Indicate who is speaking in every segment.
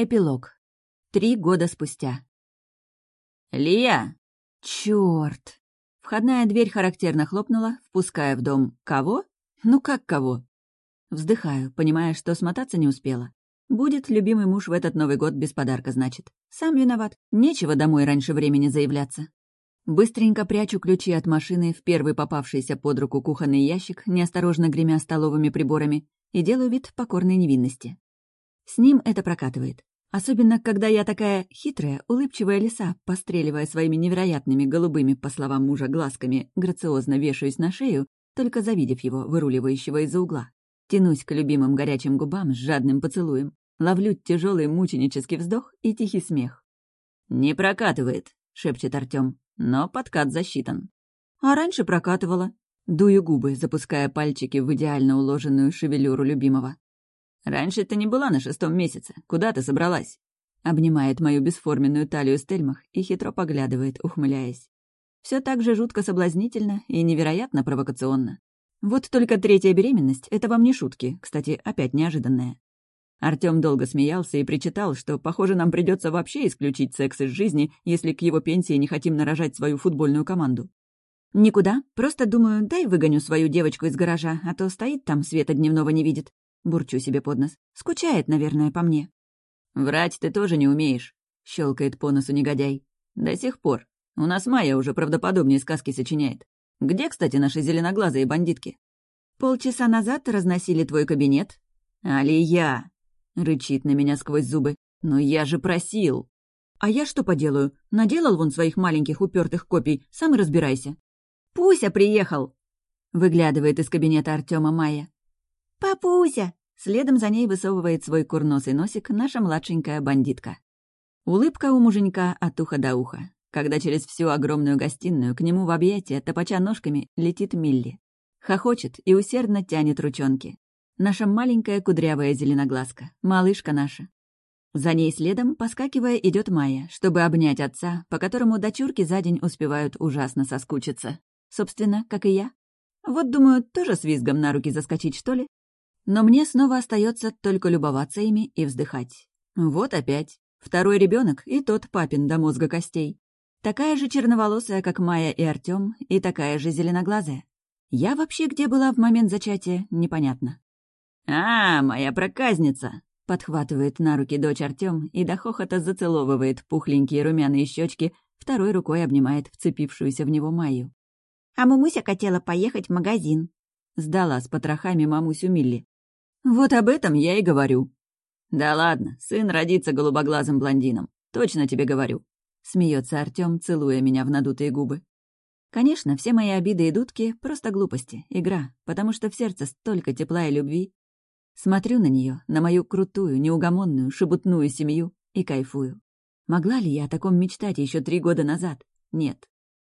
Speaker 1: Эпилог. Три года спустя.
Speaker 2: «Лия!»
Speaker 1: Чёрт! Входная дверь характерно хлопнула, впуская в дом кого? Ну как кого? Вздыхаю, понимая, что смотаться не успела. Будет любимый муж в этот Новый год без подарка, значит. Сам виноват. Нечего домой раньше времени заявляться. Быстренько прячу ключи от машины в первый попавшийся под руку кухонный ящик, неосторожно гремя столовыми приборами, и делаю вид покорной невинности. С ним это прокатывает. Особенно, когда я такая хитрая, улыбчивая лиса, постреливая своими невероятными голубыми, по словам мужа, глазками, грациозно вешаюсь на шею, только завидев его, выруливающего из-за угла. Тянусь к любимым горячим губам с жадным поцелуем, ловлю тяжелый мученический вздох и тихий смех.
Speaker 2: «Не прокатывает», — шепчет Артем, но подкат засчитан.
Speaker 1: «А раньше прокатывала». Дую губы, запуская пальчики в идеально уложенную шевелюру любимого.
Speaker 2: «Раньше ты не была на шестом месяце. Куда ты собралась?»
Speaker 1: Обнимает мою бесформенную талию Стельмах и хитро поглядывает, ухмыляясь. Все так же жутко соблазнительно и невероятно провокационно. Вот только третья беременность — это вам не шутки, кстати, опять неожиданная. Артём долго смеялся и причитал, что, похоже, нам придется вообще исключить секс из жизни, если к его пенсии не хотим нарожать свою футбольную команду. «Никуда. Просто думаю, дай выгоню свою девочку из гаража, а то стоит там, света дневного не видит. Бурчу себе под нос. Скучает, наверное, по мне.
Speaker 2: «Врать ты тоже не умеешь», — щелкает по носу негодяй. «До сих пор. У нас Майя уже правдоподобнее сказки сочиняет. Где, кстати, наши зеленоглазые бандитки?»
Speaker 1: «Полчаса назад разносили твой кабинет».
Speaker 2: «Алия!» — рычит на меня сквозь зубы. «Но я же просил!»
Speaker 1: «А я что поделаю? Наделал вон своих маленьких упертых копий, сам и разбирайся».
Speaker 2: «Пуся приехал!»
Speaker 1: — выглядывает из кабинета Артема Майя.
Speaker 2: «Папуся!»
Speaker 1: Следом за ней высовывает свой курносый носик наша младшенькая бандитка. Улыбка у муженька от уха до уха, когда через всю огромную гостиную к нему в объятия, топача ножками, летит Милли. Хохочет и усердно тянет ручонки. Наша маленькая кудрявая зеленоглазка, малышка наша. За ней следом, поскакивая, идет Майя, чтобы обнять отца, по которому дочурки за день успевают ужасно соскучиться. Собственно, как и я. Вот, думаю, тоже с визгом на руки заскочить, что ли? Но мне снова остается только любоваться ими и вздыхать. Вот опять. Второй ребенок и тот папин до мозга костей. Такая же черноволосая, как Майя и Артем, и такая же зеленоглазая. Я вообще где была в момент зачатия, непонятно.
Speaker 2: «А, моя проказница!»
Speaker 1: — подхватывает на руки дочь Артем и до хохота зацеловывает пухленькие румяные щечки, второй рукой обнимает вцепившуюся в него Майю.
Speaker 2: «А мамуся хотела поехать в магазин», —
Speaker 1: сдала с потрохами мамусю Милли. «Вот об этом я и говорю».
Speaker 2: «Да ладно, сын родится голубоглазым блондином. Точно тебе говорю», — смеется Артем, целуя меня в надутые губы.
Speaker 1: Конечно, все мои обиды и дудки — просто глупости, игра, потому что в сердце столько тепла и любви. Смотрю на нее, на мою крутую, неугомонную, шебутную семью и кайфую. Могла ли я о таком мечтать еще три года назад? Нет.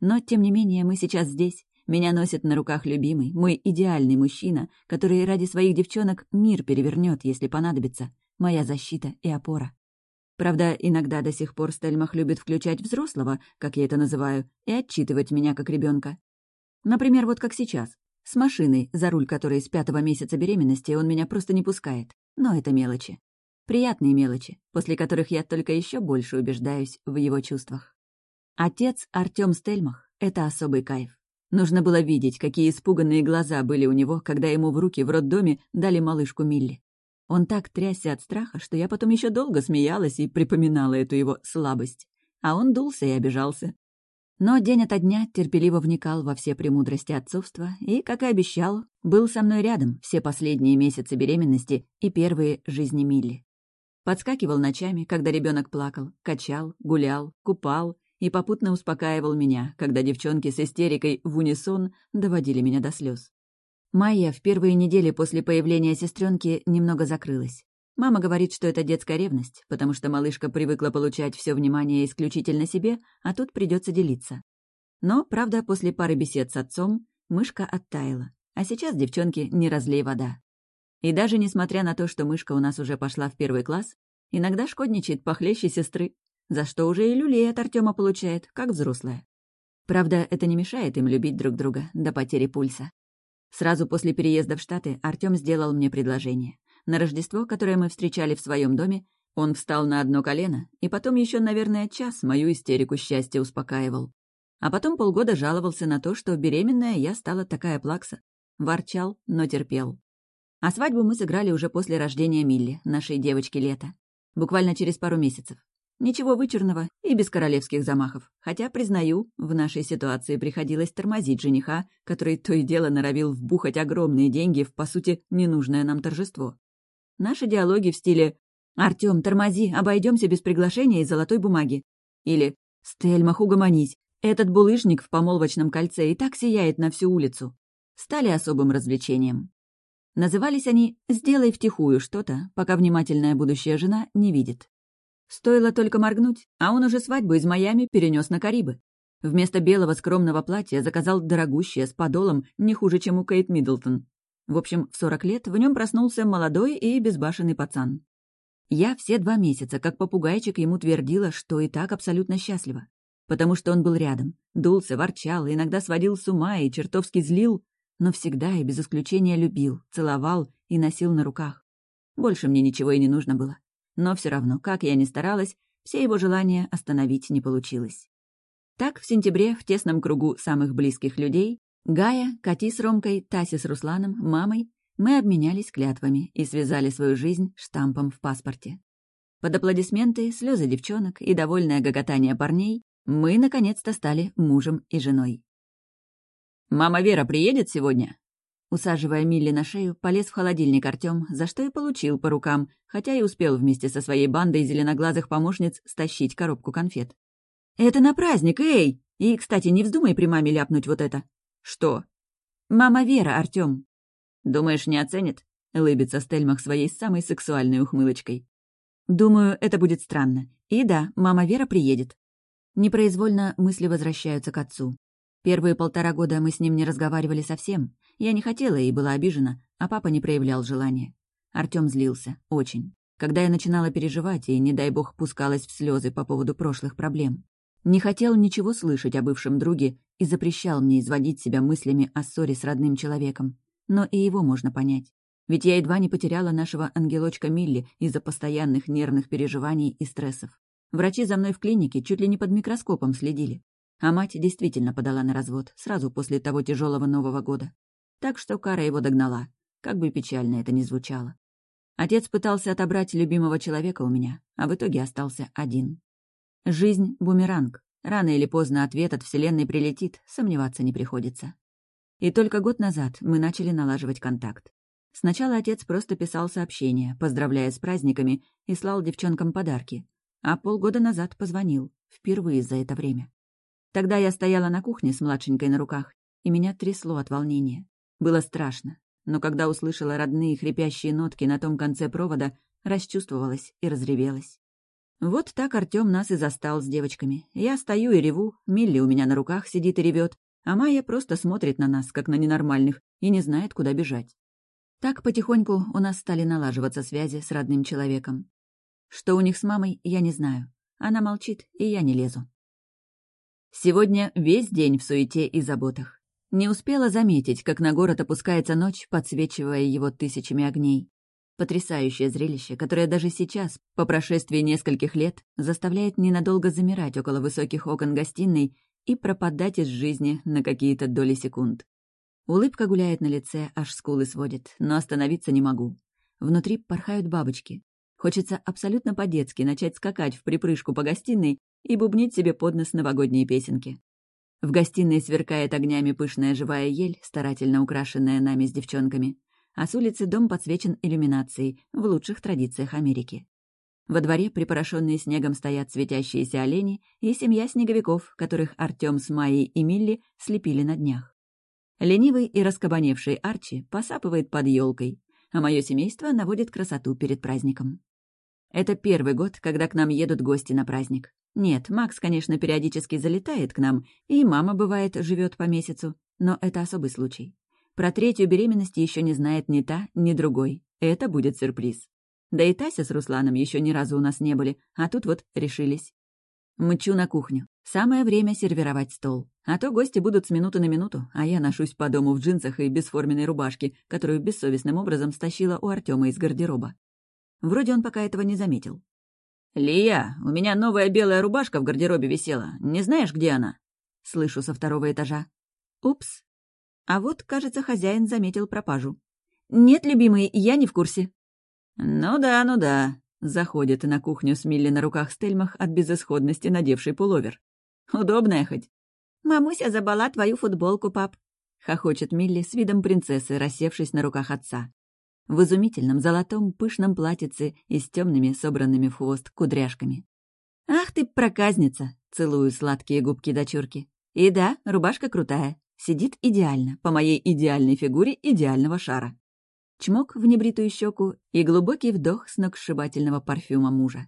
Speaker 1: Но, тем не менее, мы сейчас здесь, меня носит на руках любимый, мой идеальный мужчина, который ради своих девчонок мир перевернет, если понадобится. Моя защита и опора. Правда, иногда до сих пор Стельмах любит включать взрослого, как я это называю, и отчитывать меня как ребенка. Например, вот как сейчас. С машиной, за руль которой с пятого месяца беременности он меня просто не пускает. Но это мелочи. Приятные мелочи, после которых я только еще больше убеждаюсь в его чувствах. Отец Артём Стельмах — это особый кайф. Нужно было видеть, какие испуганные глаза были у него, когда ему в руки в роддоме дали малышку Милли. Он так трясся от страха, что я потом еще долго смеялась и припоминала эту его слабость. А он дулся и обижался. Но день ото дня терпеливо вникал во все премудрости отцовства и, как и обещал, был со мной рядом все последние месяцы беременности и первые жизни Милли. Подскакивал ночами, когда ребенок плакал, качал, гулял, купал, и попутно успокаивал меня, когда девчонки с истерикой в унисон доводили меня до слез. Майя в первые недели после появления сестренки немного закрылась. Мама говорит, что это детская ревность, потому что малышка привыкла получать все внимание исключительно себе, а тут придется делиться. Но, правда, после пары бесед с отцом, мышка оттаяла, а сейчас девчонки не разлей вода. И даже несмотря на то, что мышка у нас уже пошла в первый класс, иногда шкодничает похлеще сестры, за что уже и люлей от Артема получает, как взрослая. Правда, это не мешает им любить друг друга до потери пульса. Сразу после переезда в Штаты Артем сделал мне предложение. На Рождество, которое мы встречали в своем доме, Он встал на одно колено, и потом еще, наверное, час мою истерику счастья успокаивал. А потом полгода жаловался на то, что беременная я стала такая плакса. Ворчал, но терпел. А свадьбу мы сыграли уже после рождения Милли, нашей девочки лета. Буквально через пару месяцев. Ничего вычурного и без королевских замахов. Хотя, признаю, в нашей ситуации приходилось тормозить жениха, который то и дело норовил вбухать огромные деньги в, по сути, ненужное нам торжество. Наши диалоги в стиле «Артём, тормози, обойдемся без приглашения и золотой бумаги». Или «Стельмах, угомонись, этот булыжник в помолвочном кольце и так сияет на всю улицу». Стали особым развлечением. Назывались они «Сделай втихую что-то, пока внимательная будущая жена не видит». Стоило только моргнуть, а он уже свадьбу из Майами перенес на Карибы. Вместо белого скромного платья заказал дорогущее с подолом не хуже, чем у Кейт Миддлтон. В общем, в 40 лет в нем проснулся молодой и безбашенный пацан. Я все два месяца, как попугайчик, ему твердила, что и так абсолютно счастлива. Потому что он был рядом, дулся, ворчал, иногда сводил с ума и чертовски злил, но всегда и без исключения любил, целовал и носил на руках. Больше мне ничего и не нужно было. Но все равно, как я ни старалась, все его желания остановить не получилось. Так, в сентябре, в тесном кругу самых близких людей, Гая, Кати с Ромкой, Таси с Русланом, мамой, мы обменялись клятвами и связали свою жизнь штампом в паспорте. Под аплодисменты, слезы девчонок и довольное гоготание парней мы, наконец-то, стали мужем и женой. «Мама Вера приедет сегодня?» Усаживая Милли на шею, полез в холодильник Артём, за что и получил по рукам, хотя и успел вместе со своей бандой зеленоглазых помощниц стащить коробку конфет. «Это на праздник, эй! И, кстати, не вздумай при маме ляпнуть вот это». «Что?» «Мама Вера, Артём». «Думаешь, не оценит?» — лыбится Стельмах своей самой сексуальной ухмылочкой. «Думаю, это будет странно. И да, мама Вера приедет». Непроизвольно мысли возвращаются к отцу. Первые полтора года мы с ним не разговаривали совсем. Я не хотела и была обижена, а папа не проявлял желания. Артём злился. Очень. Когда я начинала переживать и, не дай бог, пускалась в слезы по поводу прошлых проблем. Не хотел ничего слышать о бывшем друге и запрещал мне изводить себя мыслями о ссоре с родным человеком. Но и его можно понять. Ведь я едва не потеряла нашего ангелочка Милли из-за постоянных нервных переживаний и стрессов. Врачи за мной в клинике чуть ли не под микроскопом следили. А мать действительно подала на развод сразу после того тяжелого Нового года. Так что кара его догнала, как бы печально это ни звучало. Отец пытался отобрать любимого человека у меня, а в итоге остался один. Жизнь — бумеранг. Рано или поздно ответ от Вселенной прилетит, сомневаться не приходится. И только год назад мы начали налаживать контакт. Сначала отец просто писал сообщения, поздравляя с праздниками, и слал девчонкам подарки. А полгода назад позвонил, впервые за это время. Тогда я стояла на кухне с младшенькой на руках, и меня трясло от волнения. Было страшно, но когда услышала родные хрипящие нотки на том конце провода, расчувствовалась и разревелась. Вот так Артём нас и застал с девочками. Я стою и реву, Милли у меня на руках сидит и ревет, а Майя просто смотрит на нас, как на ненормальных, и не знает, куда бежать. Так потихоньку у нас стали налаживаться связи с родным человеком. Что у них с мамой, я не знаю. Она молчит, и я не лезу. Сегодня весь день в суете и заботах. Не успела заметить, как на город опускается ночь, подсвечивая его тысячами огней. Потрясающее зрелище, которое даже сейчас, по прошествии нескольких лет, заставляет ненадолго замирать около высоких окон гостиной и пропадать из жизни на какие-то доли секунд. Улыбка гуляет на лице, аж скулы сводит, но остановиться не могу. Внутри порхают бабочки. Хочется абсолютно по-детски начать скакать в припрыжку по гостиной и бубнить себе под нос новогодние песенки. В гостиной сверкает огнями пышная живая ель, старательно украшенная нами с девчонками, а с улицы дом подсвечен иллюминацией в лучших традициях Америки. Во дворе, припорошенные снегом, стоят светящиеся олени и семья снеговиков, которых Артём с Майей и Милли слепили на днях. Ленивый и раскабаневший Арчи посапывает под елкой, а мое семейство наводит красоту перед праздником. Это первый год, когда к нам едут гости на праздник. Нет, Макс, конечно, периодически залетает к нам, и мама, бывает, живет по месяцу, но это особый случай. Про третью беременность еще не знает ни та, ни другой. Это будет сюрприз. Да и Тася с Русланом еще ни разу у нас не были, а тут вот решились. Мчу на кухню. Самое время сервировать стол. А то гости будут с минуты на минуту, а я ношусь по дому в джинсах и бесформенной рубашке, которую бессовестным образом стащила у Артема из гардероба. Вроде он пока этого не заметил.
Speaker 2: «Лия, у меня новая белая рубашка в гардеробе висела. Не знаешь, где она?» Слышу со второго этажа.
Speaker 1: «Упс». А вот, кажется, хозяин заметил пропажу. «Нет, любимый, я не в курсе».
Speaker 2: «Ну да, ну да», — заходит на кухню с Милли на руках Стельмах от безысходности, надевший пуловер. «Удобная хоть?»
Speaker 1: «Мамуся забала твою футболку, пап», — хохочет Милли с видом принцессы, рассевшись на руках отца в изумительном золотом пышном платьице и с темными собранными в хвост кудряшками. «Ах ты, проказница!» — целую сладкие губки дочурки. «И да, рубашка крутая. Сидит идеально, по моей идеальной фигуре идеального шара». Чмок в небритую щеку и глубокий вдох сногсшибательного парфюма мужа.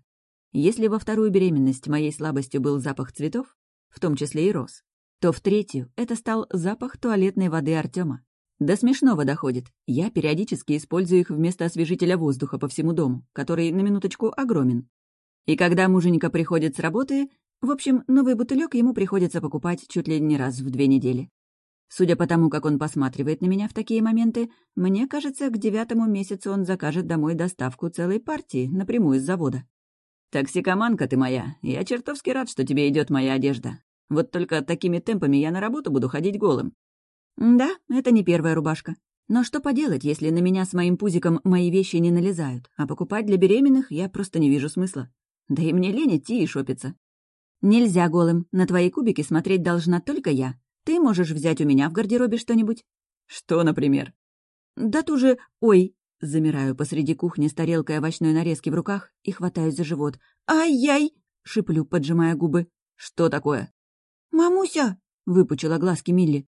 Speaker 1: Если во вторую беременность моей слабостью был запах цветов, в том числе и роз, то в третью это стал запах туалетной воды Артема. До смешного доходит. Я периодически использую их вместо освежителя воздуха по всему дому, который, на минуточку, огромен. И когда муженька приходит с работы, в общем, новый бутылек ему приходится покупать чуть ли не раз в две недели. Судя по тому, как он посматривает на меня в такие моменты, мне кажется, к девятому месяцу он закажет домой доставку целой партии напрямую из завода. «Токсикоманка ты моя, я чертовски рад, что тебе идет моя одежда. Вот только такими темпами я на работу буду ходить голым. Да, это не первая рубашка. Но что поделать, если на меня с моим пузиком мои вещи не налезают, а покупать для беременных я просто не вижу смысла. Да и мне лень идти и шопиться. Нельзя голым, на твои кубики смотреть должна только я. Ты можешь взять у меня в гардеробе что-нибудь. Что, например? Да ту же... Ой, Замираю посреди кухни с тарелкой овощной нарезки в руках и хватаюсь за живот. «Ай-яй!» — шиплю, поджимая губы. «Что такое?» «Мамуся!» — выпучила глазки Милли.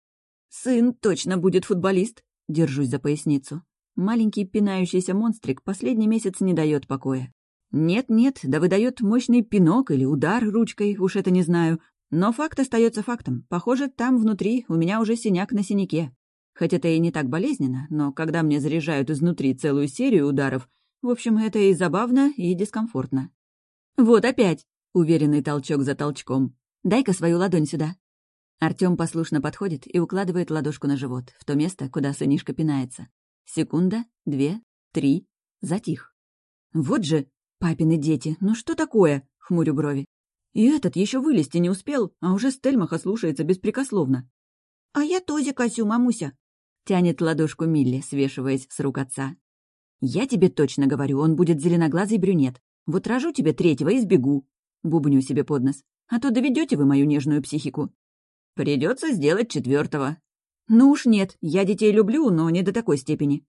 Speaker 1: «Сын точно будет футболист», — держусь за поясницу. Маленький пинающийся монстрик последний месяц не дает покоя. Нет-нет, да выдает мощный пинок или удар ручкой, уж это не знаю. Но факт остается фактом. Похоже, там внутри у меня уже синяк на синяке. Хоть это и не так болезненно, но когда мне заряжают изнутри целую серию ударов, в общем, это и забавно, и дискомфортно. «Вот опять!» — уверенный толчок за толчком. «Дай-ка свою ладонь сюда». Артём послушно подходит и укладывает ладошку на живот, в то место, куда сынишка пинается. Секунда, две, три, затих. «Вот же, папины дети, ну что такое?» — хмурю брови. И этот еще вылезти не успел, а уже Стельмаха слушается беспрекословно. «А я тоже косю, мамуся», — тянет ладошку Милли, свешиваясь с рук отца. «Я тебе точно говорю, он будет зеленоглазый брюнет. Вот рожу тебе третьего и сбегу», — бубню себе под нос. «А то доведете вы мою нежную психику». Придется сделать четвертого. Ну уж нет, я детей люблю, но не до такой степени.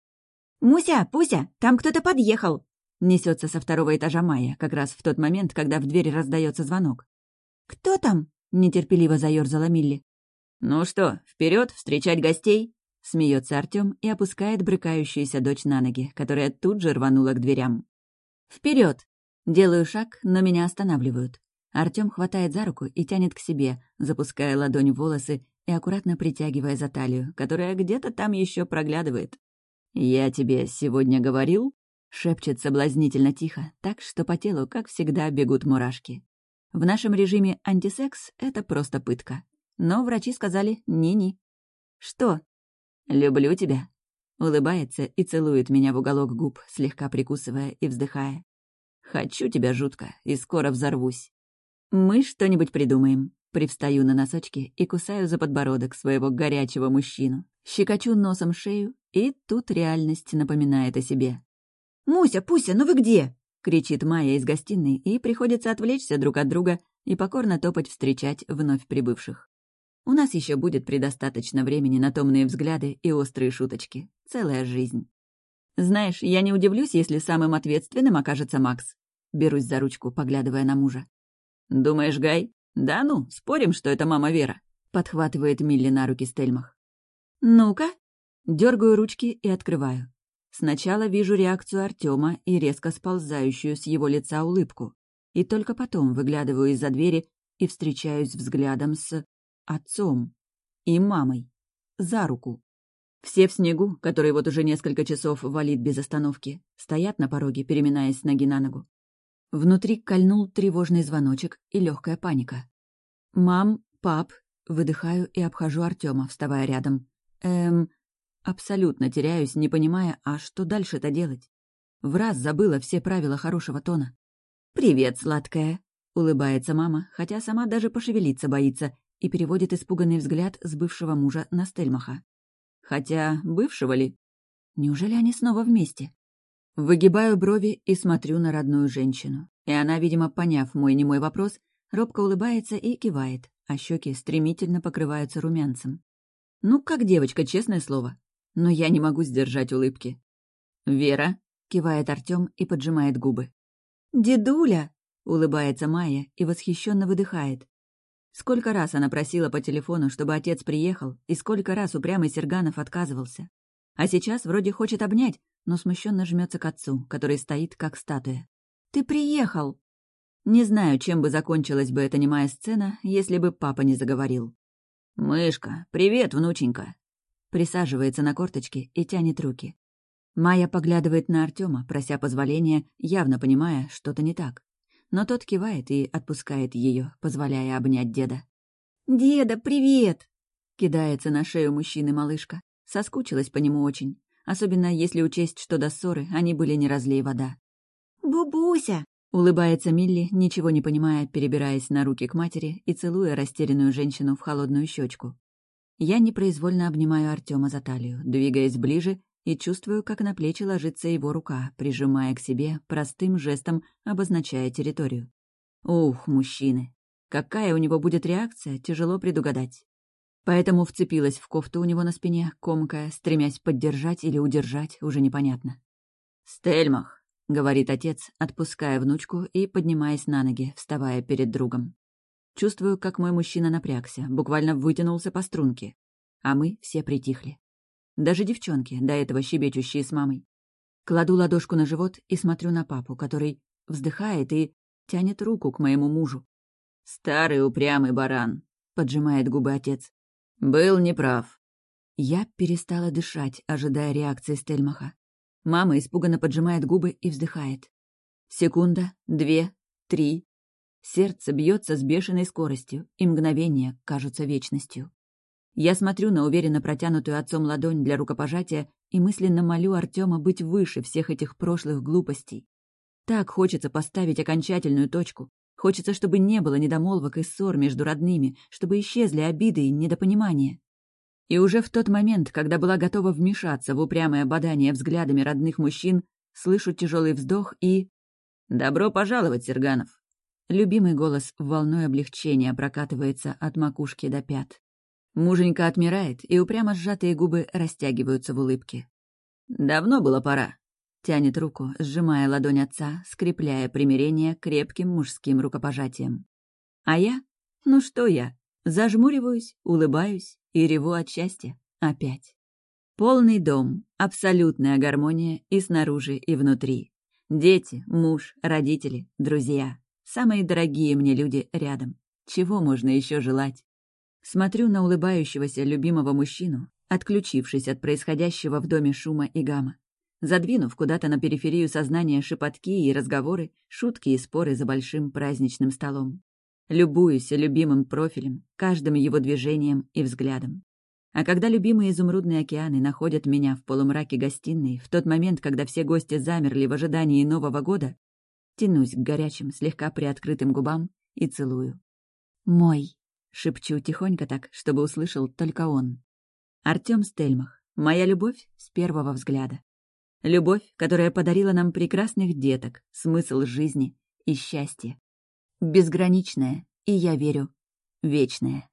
Speaker 1: «Муся, Пуся, там кто-то подъехал!» Несется со второго этажа Майя, как раз в тот момент, когда в дверь раздается звонок. «Кто там?» — нетерпеливо заерзала Милли. «Ну что, вперед встречать гостей?» — смеется Артем и опускает брыкающуюся дочь на ноги, которая тут же рванула к дверям. Вперед! Делаю шаг, но меня останавливают. Артём хватает за руку и тянет к себе, запуская ладонь в волосы и аккуратно притягивая за талию, которая где-то там еще проглядывает. «Я тебе сегодня говорил?» — шепчет соблазнительно тихо, так что по телу, как всегда, бегут мурашки. В нашем режиме антисекс — это просто пытка. Но врачи сказали «ни-ни». «Что?» «Люблю тебя», — улыбается и целует меня в уголок губ, слегка прикусывая и вздыхая. «Хочу тебя жутко и скоро взорвусь». «Мы что-нибудь придумаем». Привстаю на носочки и кусаю за подбородок своего горячего мужчину. Щекочу носом шею, и тут реальность напоминает о себе. «Муся, Пуся, ну вы где?» — кричит Майя из гостиной, и приходится отвлечься друг от друга и покорно топать встречать вновь прибывших. У нас еще будет предостаточно времени на томные взгляды и острые шуточки. Целая жизнь. Знаешь, я не удивлюсь, если самым ответственным окажется Макс. Берусь за ручку, поглядывая на мужа. «Думаешь, Гай? Да ну, спорим, что это мама Вера», — подхватывает Милли на руки Стельмах. «Ну-ка». Дергаю ручки и открываю. Сначала вижу реакцию Артема и резко сползающую с его лица улыбку. И только потом выглядываю из-за двери и встречаюсь взглядом с отцом и мамой. За руку. Все в снегу, который вот уже несколько часов валит без остановки, стоят на пороге, переминаясь с ноги на ногу. Внутри кольнул тревожный звоночек и легкая паника. «Мам, пап», выдыхаю и обхожу Артема, вставая рядом. Эм, абсолютно теряюсь, не понимая, а что дальше-то делать? В раз забыла все правила хорошего тона. «Привет, сладкая», — улыбается мама, хотя сама даже пошевелиться боится, и переводит испуганный взгляд с бывшего мужа на Стельмаха. Хотя бывшего ли? Неужели они снова вместе? Выгибаю брови и смотрю на родную женщину. И она, видимо, поняв мой немой вопрос, робко улыбается и кивает, а щеки стремительно покрываются румянцем. Ну, как девочка, честное слово. Но я не могу сдержать улыбки. «Вера», — кивает Артем и поджимает губы. «Дедуля!» — улыбается Майя и восхищенно выдыхает. Сколько раз она просила по телефону, чтобы отец приехал, и сколько раз упрямый Серганов отказывался. А сейчас вроде хочет обнять, но смущенно жмется к отцу, который стоит как статуя. «Ты приехал!» Не знаю, чем бы закончилась бы эта немая сцена, если бы папа не заговорил. «Мышка, привет, внученька!» Присаживается на корточки и тянет руки. Майя поглядывает на Артема, прося позволения, явно понимая, что-то не так. Но тот кивает и отпускает ее, позволяя обнять деда. «Деда, привет!» Кидается на шею мужчины малышка. Соскучилась по нему очень, особенно если учесть, что до ссоры они были не разлей вода. «Бубуся!» — улыбается Милли, ничего не понимая, перебираясь на руки к матери и целуя растерянную женщину в холодную щечку. Я непроизвольно обнимаю Артема за талию, двигаясь ближе и чувствую, как на плечи ложится его рука, прижимая к себе, простым жестом обозначая территорию. Ух, мужчины! Какая у него будет реакция, тяжело предугадать. Поэтому вцепилась в кофту у него на спине, комкая, стремясь поддержать или удержать, уже непонятно. «Стельмах», — говорит отец, отпуская внучку и поднимаясь на ноги, вставая перед другом. Чувствую, как мой мужчина напрягся, буквально вытянулся по струнке. А мы все притихли. Даже девчонки, до этого щебечущие с мамой. Кладу ладошку на живот и смотрю на папу, который вздыхает и тянет руку к моему мужу. «Старый упрямый баран», — поджимает губы отец. «Был неправ». Я перестала дышать, ожидая реакции Стельмаха. Мама испуганно поджимает губы и вздыхает. Секунда, две, три. Сердце бьется с бешеной скоростью, и мгновения кажутся вечностью. Я смотрю на уверенно протянутую отцом ладонь для рукопожатия и мысленно молю Артема быть выше всех этих прошлых глупостей. Так хочется поставить окончательную точку. Хочется, чтобы не было недомолвок и ссор между родными, чтобы исчезли обиды и недопонимания. И уже в тот момент, когда была готова вмешаться в упрямое бадание взглядами родных мужчин, слышу тяжелый вздох и... «Добро пожаловать, Серганов!» Любимый голос волной облегчения прокатывается от макушки до пят. Муженька отмирает, и упрямо сжатые губы растягиваются в улыбке. «Давно было пора», — тянет руку, сжимая ладонь отца, скрепляя примирение крепким мужским рукопожатием. А я? Ну что я? Зажмуриваюсь, улыбаюсь и реву от счастья. Опять. Полный дом, абсолютная гармония и снаружи, и внутри. Дети, муж, родители, друзья. Самые дорогие мне люди рядом. Чего можно еще желать? Смотрю на улыбающегося любимого мужчину, отключившись от происходящего в доме шума и гамма. Задвинув куда-то на периферию сознания шепотки и разговоры, шутки и споры за большим праздничным столом. Любуюсь любимым профилем, каждым его движением и взглядом. А когда любимые изумрудные океаны находят меня в полумраке гостиной, в тот момент, когда все гости замерли в ожидании Нового года, тянусь к горячим, слегка приоткрытым губам и целую. Мой. Шепчу тихонько так, чтобы услышал только он. Артём Стельмах. Моя любовь с первого взгляда. Любовь, которая подарила нам прекрасных деток, смысл жизни и счастье. Безграничная, и я верю, вечная.